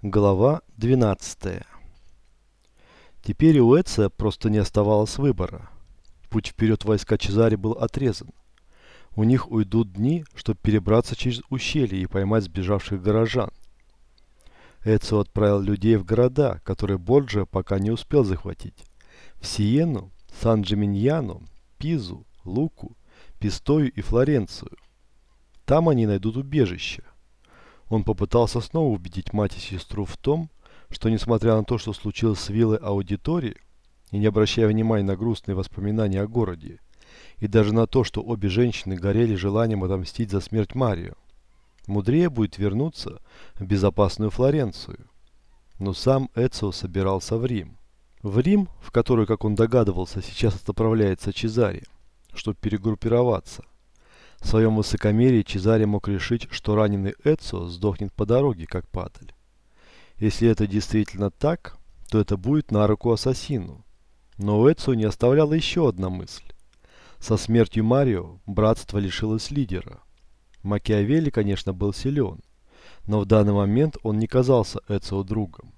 Глава 12. Теперь у Эция просто не оставалось выбора. Путь вперед войска Чезари был отрезан. У них уйдут дни, чтобы перебраться через ущелье и поймать сбежавших горожан. Эцио отправил людей в города, которые Борджиа пока не успел захватить. В Сиену, Сан-Джиминьяно, Пизу, Луку, Пистою и Флоренцию. Там они найдут убежище. Он попытался снова убедить мать и сестру в том, что несмотря на то, что случилось с виллой аудитории, и не обращая внимания на грустные воспоминания о городе, и даже на то, что обе женщины горели желанием отомстить за смерть Марио, мудрее будет вернуться в безопасную Флоренцию. Но сам Эцио собирался в Рим. В Рим, в который, как он догадывался, сейчас отправляется Чезаре, чтобы перегруппироваться – в своем высокомерии Чезаре мог решить, что раненый Эцио сдохнет по дороге, как падаль. Если это действительно так, то это будет на руку ассасину. Но у Эцио не оставляла еще одна мысль. Со смертью Марио братство лишилось лидера. Макиавелли, конечно, был силен, но в данный момент он не казался Эцио другом.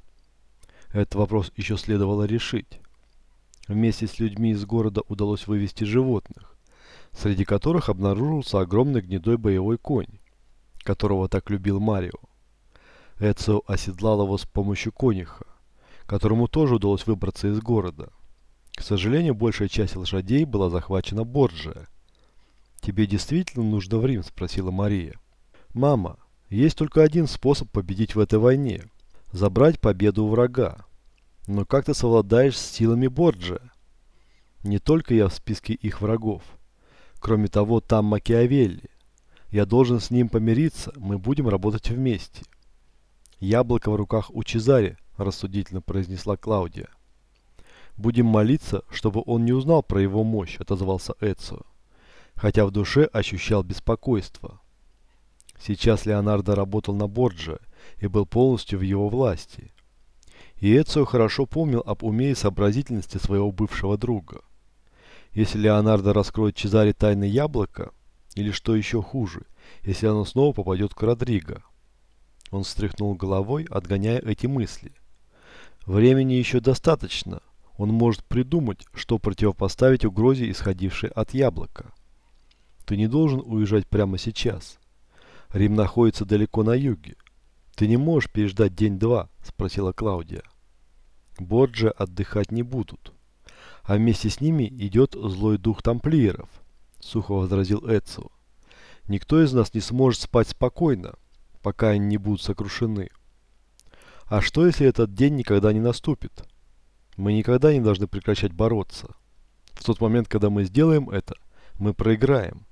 Этот вопрос еще следовало решить. Вместе с людьми из города удалось вывести животных среди которых обнаружился огромный гнедой боевой конь, которого так любил Марио. Эцио оседлал его с помощью кониха, которому тоже удалось выбраться из города. К сожалению, большая часть лошадей была захвачена Борджиа. «Тебе действительно нужно в Рим?» – спросила Мария. «Мама, есть только один способ победить в этой войне – забрать победу у врага. Но как ты совладаешь с силами Борджиа? Не только я в списке их врагов – Кроме того, там Макиавелли. Я должен с ним помириться, мы будем работать вместе. Яблоко в руках у Чезаре, рассудительно произнесла Клаудия. Будем молиться, чтобы он не узнал про его мощь, отозвался Эцио, хотя в душе ощущал беспокойство. Сейчас Леонардо работал на Борджио и был полностью в его власти. И Эцио хорошо помнил об уме и сообразительности своего бывшего друга. Если Леонардо раскроет Чезаре тайны яблока, или что еще хуже, если оно снова попадет к Родриго. Он встряхнул головой, отгоняя эти мысли. Времени еще достаточно. Он может придумать, что противопоставить угрозе, исходившей от яблока. Ты не должен уезжать прямо сейчас. Рим находится далеко на юге. Ты не можешь переждать день-два, спросила Клаудия. Борджи отдыхать не будут а вместе с ними идет злой дух тамплиеров», — сухо возразил Эцио. «Никто из нас не сможет спать спокойно, пока они не будут сокрушены. А что, если этот день никогда не наступит? Мы никогда не должны прекращать бороться. В тот момент, когда мы сделаем это, мы проиграем».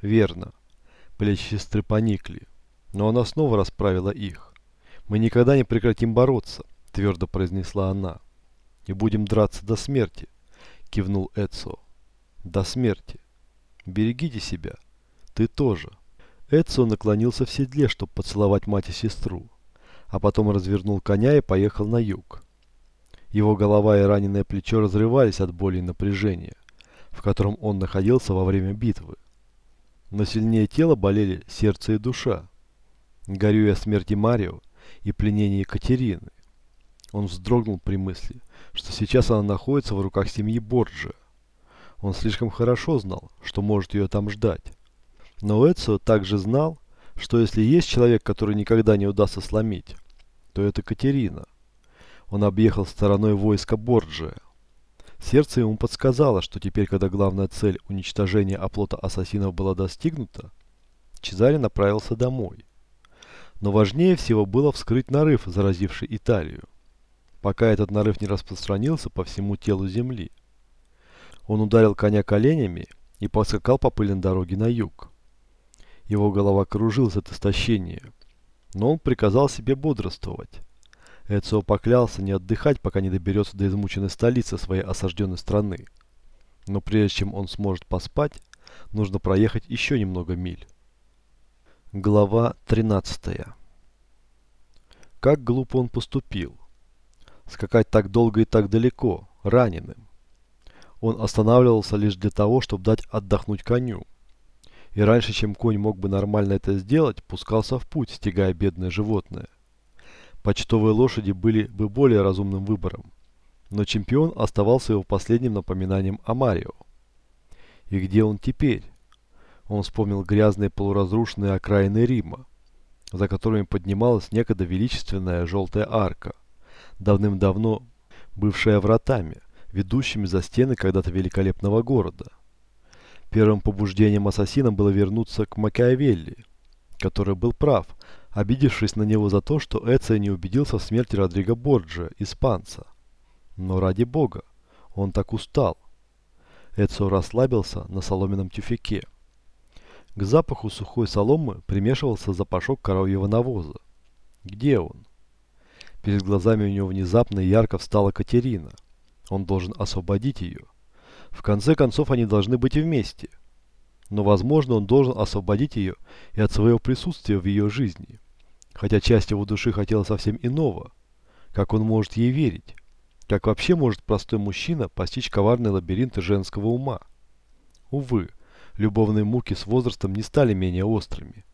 «Верно». Плечи сестры поникли, но она снова расправила их. «Мы никогда не прекратим бороться», — твердо произнесла она и будем драться до смерти», – кивнул Эцио. «До смерти. Берегите себя. Ты тоже». Эцио наклонился в седле, чтобы поцеловать мать и сестру, а потом развернул коня и поехал на юг. Его голова и раненое плечо разрывались от боли и напряжения, в котором он находился во время битвы. Но сильнее тела болели сердце и душа, горюя о смерти Марио и пленении Екатерины. Он вздрогнул при мысли, что сейчас она находится в руках семьи Борджа. Он слишком хорошо знал, что может ее там ждать. Но Эцио также знал, что если есть человек, который никогда не удастся сломить, то это Катерина. Он объехал стороной войска Борджия. Сердце ему подсказало, что теперь, когда главная цель уничтожения оплота ассасинов была достигнута, Чезаре направился домой. Но важнее всего было вскрыть нарыв, заразивший Италию пока этот нарыв не распространился по всему телу земли. Он ударил коня коленями и поскакал по пыльной дороге на юг. Его голова кружилась от истощения, но он приказал себе бодрствовать. Эцио поклялся не отдыхать, пока не доберется до измученной столицы своей осажденной страны. Но прежде чем он сможет поспать, нужно проехать еще немного миль. Глава 13 Как глупо он поступил скакать так долго и так далеко, раненым. Он останавливался лишь для того, чтобы дать отдохнуть коню. И раньше, чем конь мог бы нормально это сделать, пускался в путь, стягая бедное животное. Почтовые лошади были бы более разумным выбором, но чемпион оставался его последним напоминанием о Марио. И где он теперь? Он вспомнил грязные полуразрушенные окраины Рима, за которыми поднималась некогда величественная желтая арка, давным-давно бывшая вратами, ведущими за стены когда-то великолепного города. Первым побуждением ассасина было вернуться к Макиавелли, который был прав, обидевшись на него за то, что Эцио не убедился в смерти Родриго Борджа, испанца. Но ради бога, он так устал. Эцио расслабился на соломенном тюфяке. К запаху сухой соломы примешивался запашок коровьего навоза. Где он? Перед глазами у него внезапно и ярко встала Катерина. Он должен освободить ее. В конце концов, они должны быть вместе. Но, возможно, он должен освободить ее и от своего присутствия в ее жизни. Хотя часть его души хотела совсем иного. Как он может ей верить? Как вообще может простой мужчина постичь коварные лабиринты женского ума? Увы, любовные муки с возрастом не стали менее острыми.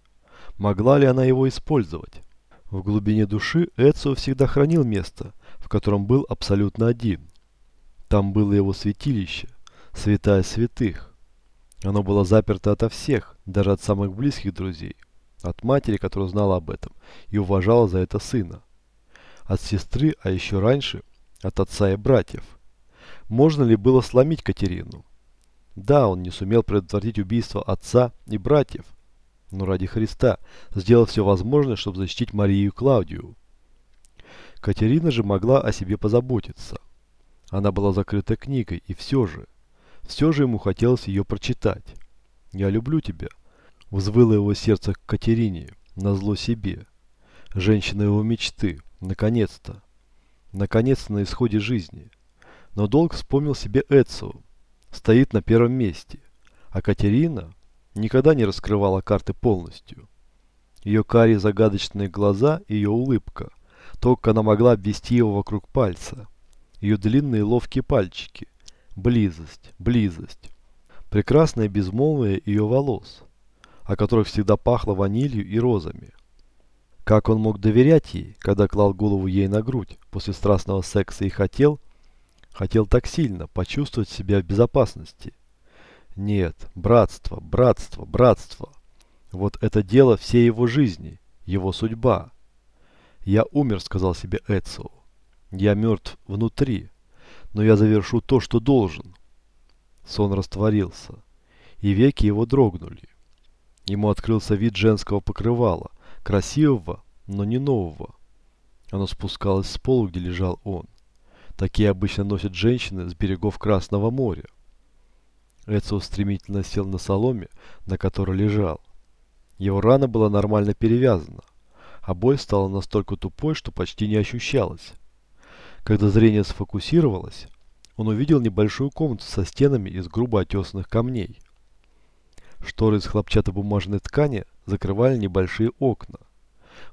Могла ли она его использовать? В глубине души Эцио всегда хранил место, в котором был абсолютно один. Там было его святилище, святая святых. Оно было заперто ото всех, даже от самых близких друзей. От матери, которая знала об этом и уважала за это сына. От сестры, а еще раньше, от отца и братьев. Можно ли было сломить Катерину? Да, он не сумел предотвратить убийство отца и братьев, но ради Христа сделал все возможное, чтобы защитить Марию и Клаудию. Катерина же могла о себе позаботиться. Она была закрыта книгой, и все же, все же ему хотелось ее прочитать. «Я люблю тебя», — взвыло его сердце к Катерине, назло себе. Женщина его мечты, наконец-то. Наконец-то на исходе жизни. Но долг вспомнил себе Эцио, стоит на первом месте, а Катерина никогда не раскрывала карты полностью. Ее карие загадочные глаза и ее улыбка, то, как она могла обвести его вокруг пальца, ее длинные ловкие пальчики, близость, близость, прекрасное безмолвие ее волос, о которых всегда пахло ванилью и розами. Как он мог доверять ей, когда клал голову ей на грудь после страстного секса и хотел, Хотел так сильно почувствовать себя в безопасности. Нет, братство, братство, братство. Вот это дело всей его жизни, его судьба. Я умер, сказал себе Эцио. Я мертв внутри, но я завершу то, что должен. Сон растворился, и веки его дрогнули. Ему открылся вид женского покрывала, красивого, но не нового. Оно спускалось с пола, где лежал он. Такие обычно носят женщины с берегов Красного моря. Эцио стремительно сел на соломе, на которой лежал. Его рана была нормально перевязана, а боль стала настолько тупой, что почти не ощущалась. Когда зрение сфокусировалось, он увидел небольшую комнату со стенами из грубо отесанных камней. Шторы из хлопчатобумажной ткани закрывали небольшие окна.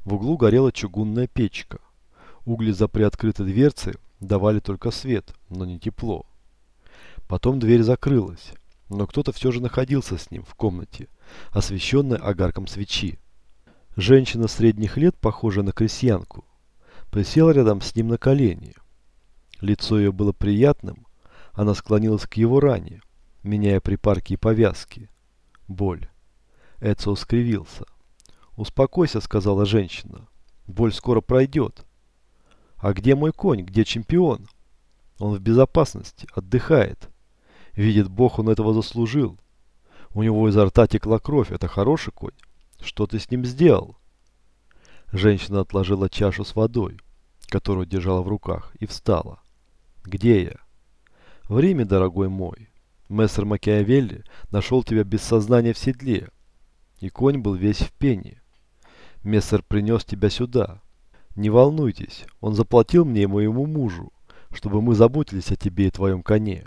В углу горела чугунная печка. Угли за приоткрытой дверцей давали только свет, но не тепло. Потом дверь закрылась, но кто-то все же находился с ним в комнате, освещенной огарком свечи. Женщина средних лет, похожая на крестьянку, присела рядом с ним на колени. Лицо ее было приятным, она склонилась к его ране, меняя припарки и повязки. Боль. Эцио скривился. «Успокойся», — сказала женщина. «Боль скоро пройдет». А где мой конь? Где чемпион? Он в безопасности, отдыхает. Видит Бог, он этого заслужил. У него изо рта текла кровь. Это хороший конь. Что ты с ним сделал? Женщина отложила чашу с водой, которую держала в руках, и встала. Где я? В Риме, дорогой мой. Мессер Макиавелли нашел тебя без сознания в седле, и конь был весь в пене. Мессер принес тебя сюда, не волнуйтесь, он заплатил мне и моему мужу, чтобы мы заботились о тебе и твоем коне.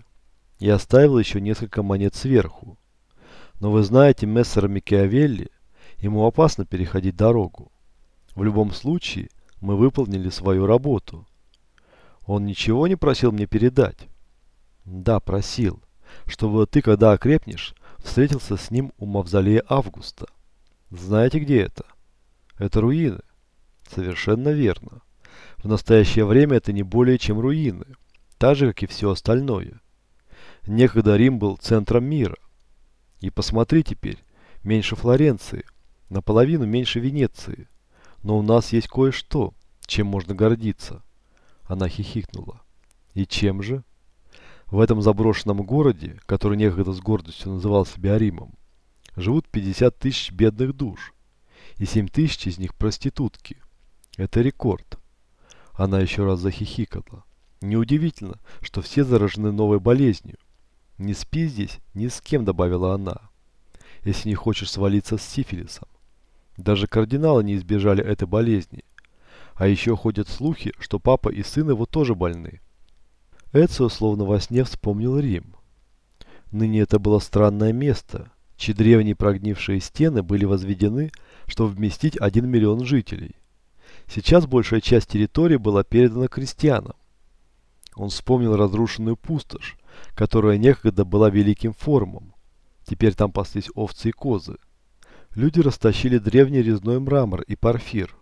И оставил еще несколько монет сверху. Но вы знаете мессера Микиавелли, ему опасно переходить дорогу. В любом случае, мы выполнили свою работу. Он ничего не просил мне передать? Да, просил, чтобы ты, когда окрепнешь, встретился с ним у мавзолея Августа. Знаете, где это? Это руины. Совершенно верно. В настоящее время это не более чем руины, так же, как и все остальное. Некогда Рим был центром мира. И посмотри теперь, меньше Флоренции, наполовину меньше Венеции. Но у нас есть кое-что, чем можно гордиться. Она хихикнула. И чем же? В этом заброшенном городе, который некогда с гордостью называл себя Римом, живут 50 тысяч бедных душ, и 7 тысяч из них проститутки. Это рекорд. Она еще раз захихикала. Неудивительно, что все заражены новой болезнью. Не спи здесь ни с кем, добавила она, если не хочешь свалиться с сифилисом. Даже кардиналы не избежали этой болезни. А еще ходят слухи, что папа и сын его тоже больны. Эцио словно во сне вспомнил Рим. Ныне это было странное место, чьи древние прогнившие стены были возведены, чтобы вместить 1 миллион жителей. Сейчас большая часть территории была передана крестьянам. Он вспомнил разрушенную пустошь, которая некогда была великим форумом. Теперь там паслись овцы и козы. Люди растащили древний резной мрамор и порфир,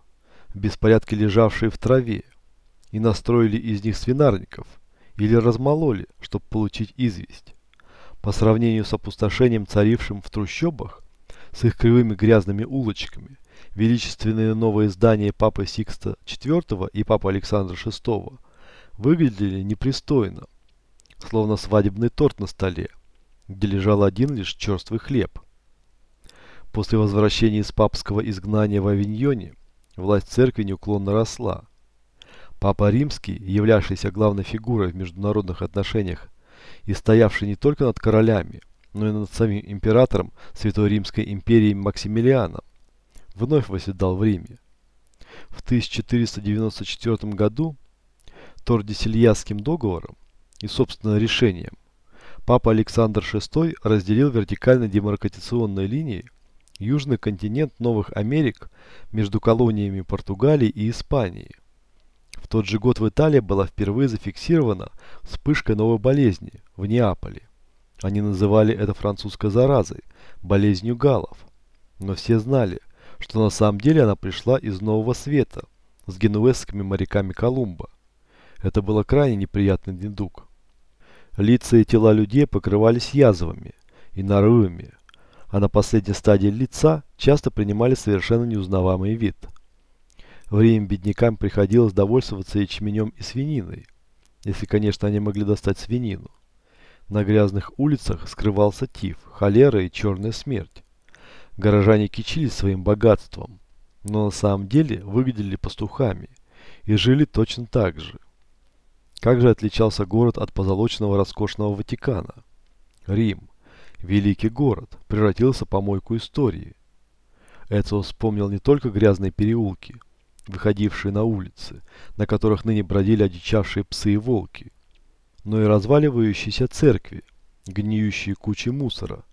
в беспорядке лежавшие в траве, и настроили из них свинарников, или размололи, чтобы получить известь. По сравнению с опустошением, царившим в трущобах, с их кривыми грязными улочками, величественные новые здания Папы Сикста IV и Папы Александра VI выглядели непристойно, словно свадебный торт на столе, где лежал один лишь черствый хлеб. После возвращения из папского изгнания в Авиньоне власть церкви неуклонно росла. Папа Римский, являвшийся главной фигурой в международных отношениях и стоявший не только над королями, но и над самим императором Святой Римской империи Максимилианом, вновь восседал в Риме. В 1494 году Тордисильясским договором и, собственно, решением Папа Александр VI разделил вертикально-демаркатационной линией южный континент Новых Америк между колониями Португалии и Испании. В тот же год в Италии была впервые зафиксирована вспышка новой болезни в Неаполе. Они называли это французской заразой, болезнью галлов. Но все знали, что на самом деле она пришла из Нового Света, с генуэзскими моряками Колумба. Это было крайне неприятный недуг. Лица и тела людей покрывались язвами и нарывами, а на последней стадии лица часто принимали совершенно неузнаваемый вид. В Риме беднякам приходилось довольствоваться ячменем и свининой, если, конечно, они могли достать свинину. На грязных улицах скрывался тиф, холера и черная смерть. Горожане кичились своим богатством, но на самом деле выглядели пастухами и жили точно так же. Как же отличался город от позолоченного роскошного Ватикана? Рим великий город, превратился в помойку истории. Эцио вспомнил не только грязные переулки, выходившие на улицы, на которых ныне бродили одичавшие псы и волки, но и разваливающиеся церкви, гниющие кучи мусора,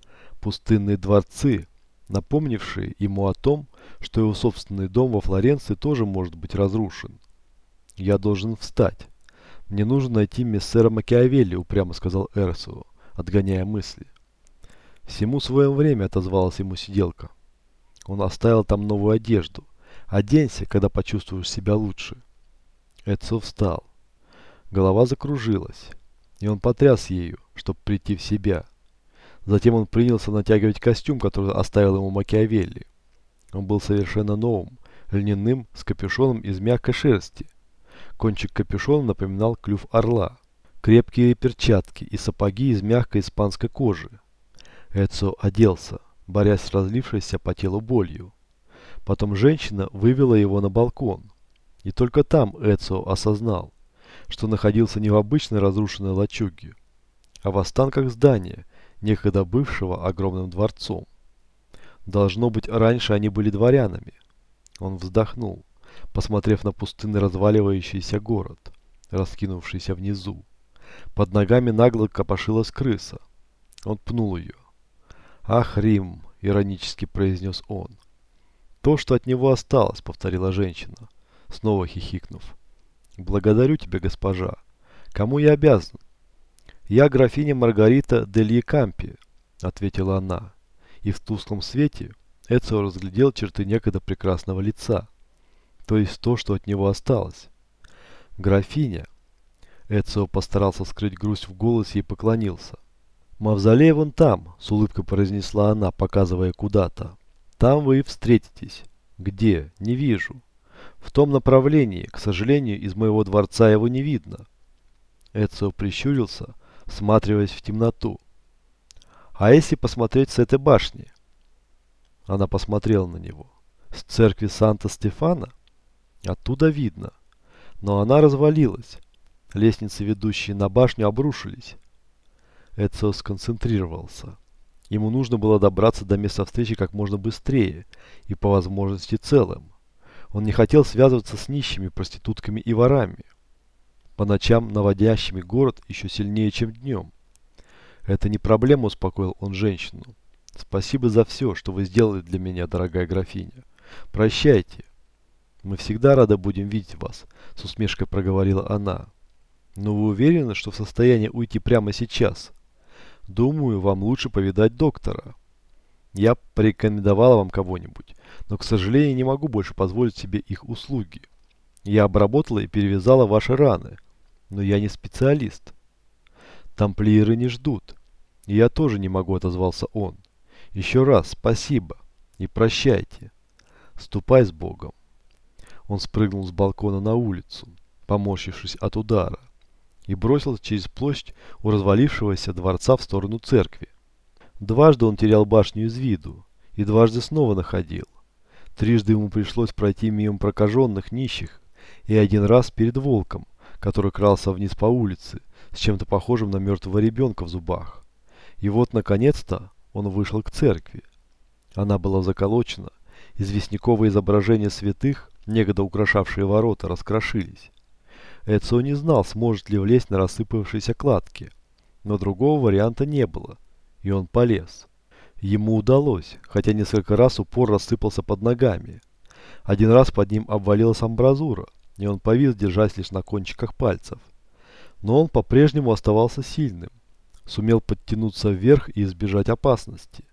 пустынные дворцы, напомнившие ему о том, что его собственный дом во Флоренции тоже может быть разрушен. «Я должен встать. Мне нужно найти мессера Макиавелли», упрямо сказал Эрсо, отгоняя мысли. Всему свое время отозвалась ему сиделка. Он оставил там новую одежду. Оденься, когда почувствуешь себя лучше. Эдсо встал. Голова закружилась, и он потряс ею, чтобы прийти в себя. Затем он принялся натягивать костюм, который оставил ему Макиавелли. Он был совершенно новым, льняным, с капюшоном из мягкой шерсти. Кончик капюшона напоминал клюв орла. Крепкие перчатки и сапоги из мягкой испанской кожи. Эцо оделся, борясь с разлившейся по телу болью. Потом женщина вывела его на балкон. И только там Эцо осознал, что находился не в обычной разрушенной лачуге, а в останках здания, некогда бывшего огромным дворцом. Должно быть, раньше они были дворянами. Он вздохнул, посмотрев на пустынный разваливающийся город, раскинувшийся внизу. Под ногами нагло копошилась крыса. Он пнул ее. «Ах, Рим!» – иронически произнес он. «То, что от него осталось», – повторила женщина, снова хихикнув. «Благодарю тебя, госпожа. Кому я обязан?» «Я графиня Маргарита Делье Кампи», – ответила она. И в тусклом свете Эцио разглядел черты некогда прекрасного лица, то есть то, что от него осталось. Графиня. Эцио постарался скрыть грусть в голосе и поклонился. «Мавзолей вон там», — с улыбкой произнесла она, показывая куда-то. «Там вы и встретитесь». «Где? Не вижу». «В том направлении. К сожалению, из моего дворца его не видно». Эцио прищурился, всматриваясь в темноту. «А если посмотреть с этой башни?» Она посмотрела на него. «С церкви Санта-Стефана?» «Оттуда видно. Но она развалилась. Лестницы, ведущие на башню, обрушились. Эцио сконцентрировался. Ему нужно было добраться до места встречи как можно быстрее и по возможности целым. Он не хотел связываться с нищими, проститутками и ворами. По ночам наводящими город еще сильнее, чем днем. Это не проблема, успокоил он женщину. Спасибо за все, что вы сделали для меня, дорогая графиня. Прощайте. Мы всегда рады будем видеть вас, с усмешкой проговорила она. Но вы уверены, что в состоянии уйти прямо сейчас? Думаю, вам лучше повидать доктора. Я порекомендовала вам кого-нибудь, но, к сожалению, не могу больше позволить себе их услуги. Я обработала и перевязала ваши раны, но я не специалист. Тамплиеры не ждут. Я тоже не могу, отозвался он. Еще раз спасибо и прощайте. Ступай с Богом. Он спрыгнул с балкона на улицу, поморщившись от удара и бросился через площадь у развалившегося дворца в сторону церкви. Дважды он терял башню из виду и дважды снова находил. Трижды ему пришлось пройти мимо прокаженных нищих и один раз перед волком, который крался вниз по улице с чем-то похожим на мертвого ребенка в зубах. И вот, наконец-то, он вышел к церкви. Она была заколочена, известняковые изображения святых, некогда украшавшие ворота, раскрошились. Эцио не знал, сможет ли влезть на рассыпавшиеся кладки. Но другого варианта не было, и он полез. Ему удалось, хотя несколько раз упор рассыпался под ногами. Один раз под ним обвалилась амбразура, и он повис, держась лишь на кончиках пальцев. Но он по-прежнему оставался сильным, сумел подтянуться вверх и избежать опасности.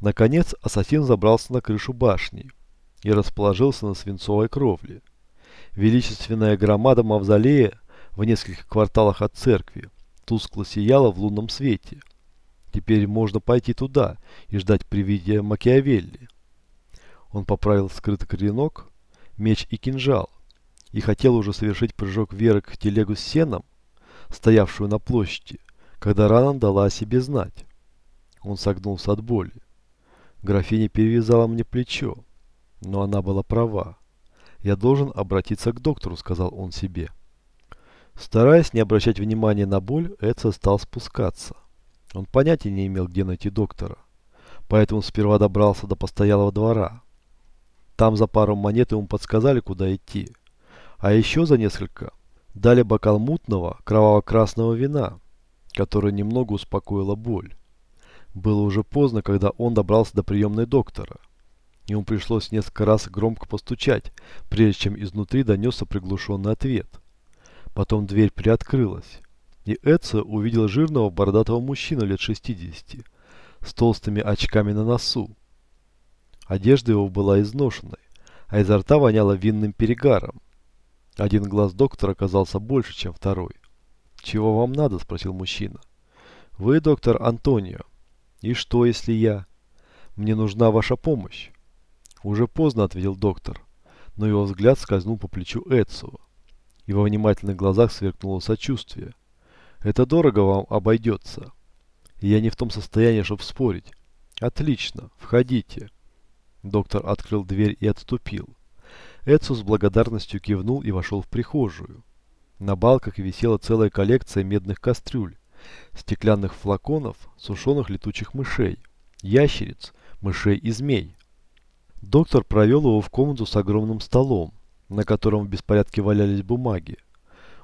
Наконец ассасин забрался на крышу башни и расположился на свинцовой кровле. Величественная громада мавзолея в нескольких кварталах от церкви тускло сияла в лунном свете. Теперь можно пойти туда и ждать привидения Макиавелли. Он поправил скрытый коренок, меч и кинжал, и хотел уже совершить прыжок вверх к телегу с сеном, стоявшую на площади, когда рана дала о себе знать. Он согнулся от боли. Графиня перевязала мне плечо, но она была права. «Я должен обратиться к доктору», — сказал он себе. Стараясь не обращать внимания на боль, Эдсо стал спускаться. Он понятия не имел, где найти доктора. Поэтому сперва добрался до постоялого двора. Там за пару монет ему подсказали, куда идти. А еще за несколько дали бокал мутного, кроваво-красного вина, которое немного успокоило боль. Было уже поздно, когда он добрался до приемной доктора. Ему пришлось несколько раз громко постучать, прежде чем изнутри донесся приглушенный ответ. Потом дверь приоткрылась, и Эдсо увидел жирного бородатого мужчину лет 60, с толстыми очками на носу. Одежда его была изношенной, а изо рта воняло винным перегаром. Один глаз доктора оказался больше, чем второй. «Чего вам надо?» – спросил мужчина. «Вы доктор Антонио. И что, если я? Мне нужна ваша помощь». «Уже поздно», — ответил доктор, но его взгляд скользнул по плечу Эдсу. Во внимательных глазах сверкнуло сочувствие. «Это дорого вам обойдется. Я не в том состоянии, чтобы спорить. Отлично, входите». Доктор открыл дверь и отступил. Эдсу с благодарностью кивнул и вошел в прихожую. На балках висела целая коллекция медных кастрюль, стеклянных флаконов, сушеных летучих мышей, ящериц, мышей и змей. Доктор провел его в комнату с огромным столом, на котором в беспорядке валялись бумаги,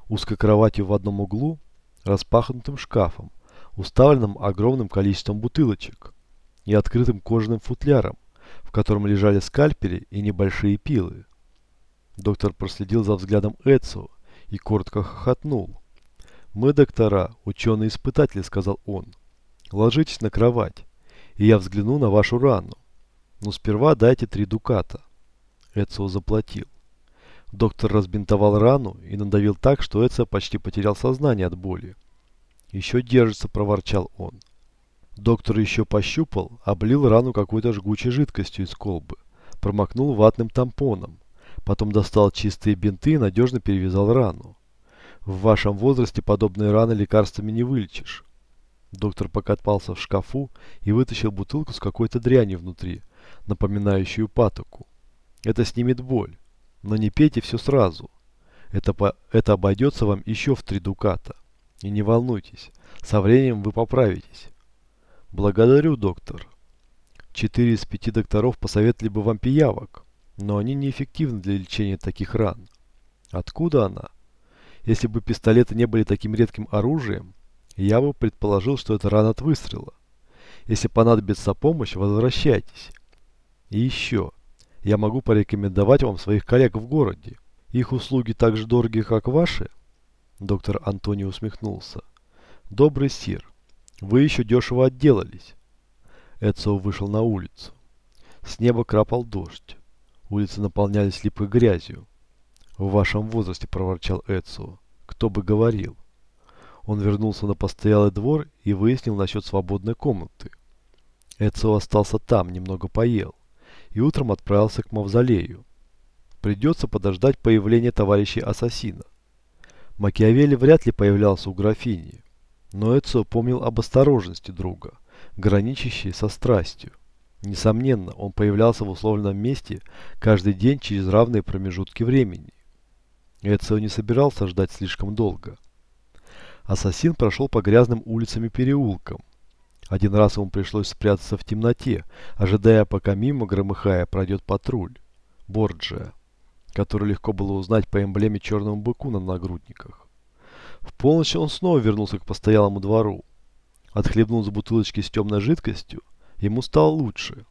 узкой кроватью в одном углу, распахнутым шкафом, уставленным огромным количеством бутылочек и открытым кожаным футляром, в котором лежали скальпели и небольшие пилы. Доктор проследил за взглядом Эдсо и коротко хохотнул. «Мы, доктора, ученые-испытатели», — сказал он. «Ложитесь на кровать, и я взгляну на вашу рану. Но сперва дайте три дуката. Эцио заплатил. Доктор разбинтовал рану и надавил так, что Эцио почти потерял сознание от боли. «Еще держится», – проворчал он. Доктор еще пощупал, облил рану какой-то жгучей жидкостью из колбы, промокнул ватным тампоном, потом достал чистые бинты и надежно перевязал рану. В вашем возрасте подобные раны лекарствами не вылечишь. Доктор покопался в шкафу и вытащил бутылку с какой-то дрянью внутри, напоминающую патоку. Это снимет боль. Но не пейте все сразу. Это, по, это обойдется вам еще в три дуката. И не волнуйтесь, со временем вы поправитесь. Благодарю, доктор. Четыре из пяти докторов посоветовали бы вам пиявок, но они неэффективны для лечения таких ран. Откуда она? Если бы пистолеты не были таким редким оружием, я бы предположил, что это рана от выстрела. Если понадобится помощь, возвращайтесь. И еще, я могу порекомендовать вам своих коллег в городе. Их услуги так же дороги, как ваши? Доктор Антони усмехнулся. Добрый сир, вы еще дешево отделались. Эцио вышел на улицу. С неба крапал дождь. Улицы наполнялись липкой грязью. В вашем возрасте, проворчал Эцио. Кто бы говорил. Он вернулся на постоялый двор и выяснил насчет свободной комнаты. Эцио остался там, немного поел, и утром отправился к мавзолею. Придется подождать появления товарищей ассасина. Макиавелли вряд ли появлялся у графини, но Эцио помнил об осторожности друга, граничащей со страстью. Несомненно, он появлялся в условленном месте каждый день через равные промежутки времени. Эцио не собирался ждать слишком долго. Ассасин прошел по грязным улицам и переулкам. Один раз ему пришлось спрятаться в темноте, ожидая, пока мимо, громыхая, пройдет патруль. Борджия, который легко было узнать по эмблеме черному быку на нагрудниках. В полночь он снова вернулся к постоялому двору. Отхлебнул с бутылочки с темной жидкостью, ему стало лучше.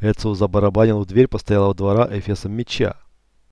Эцио забарабанил в дверь постоялого двора эфесом меча.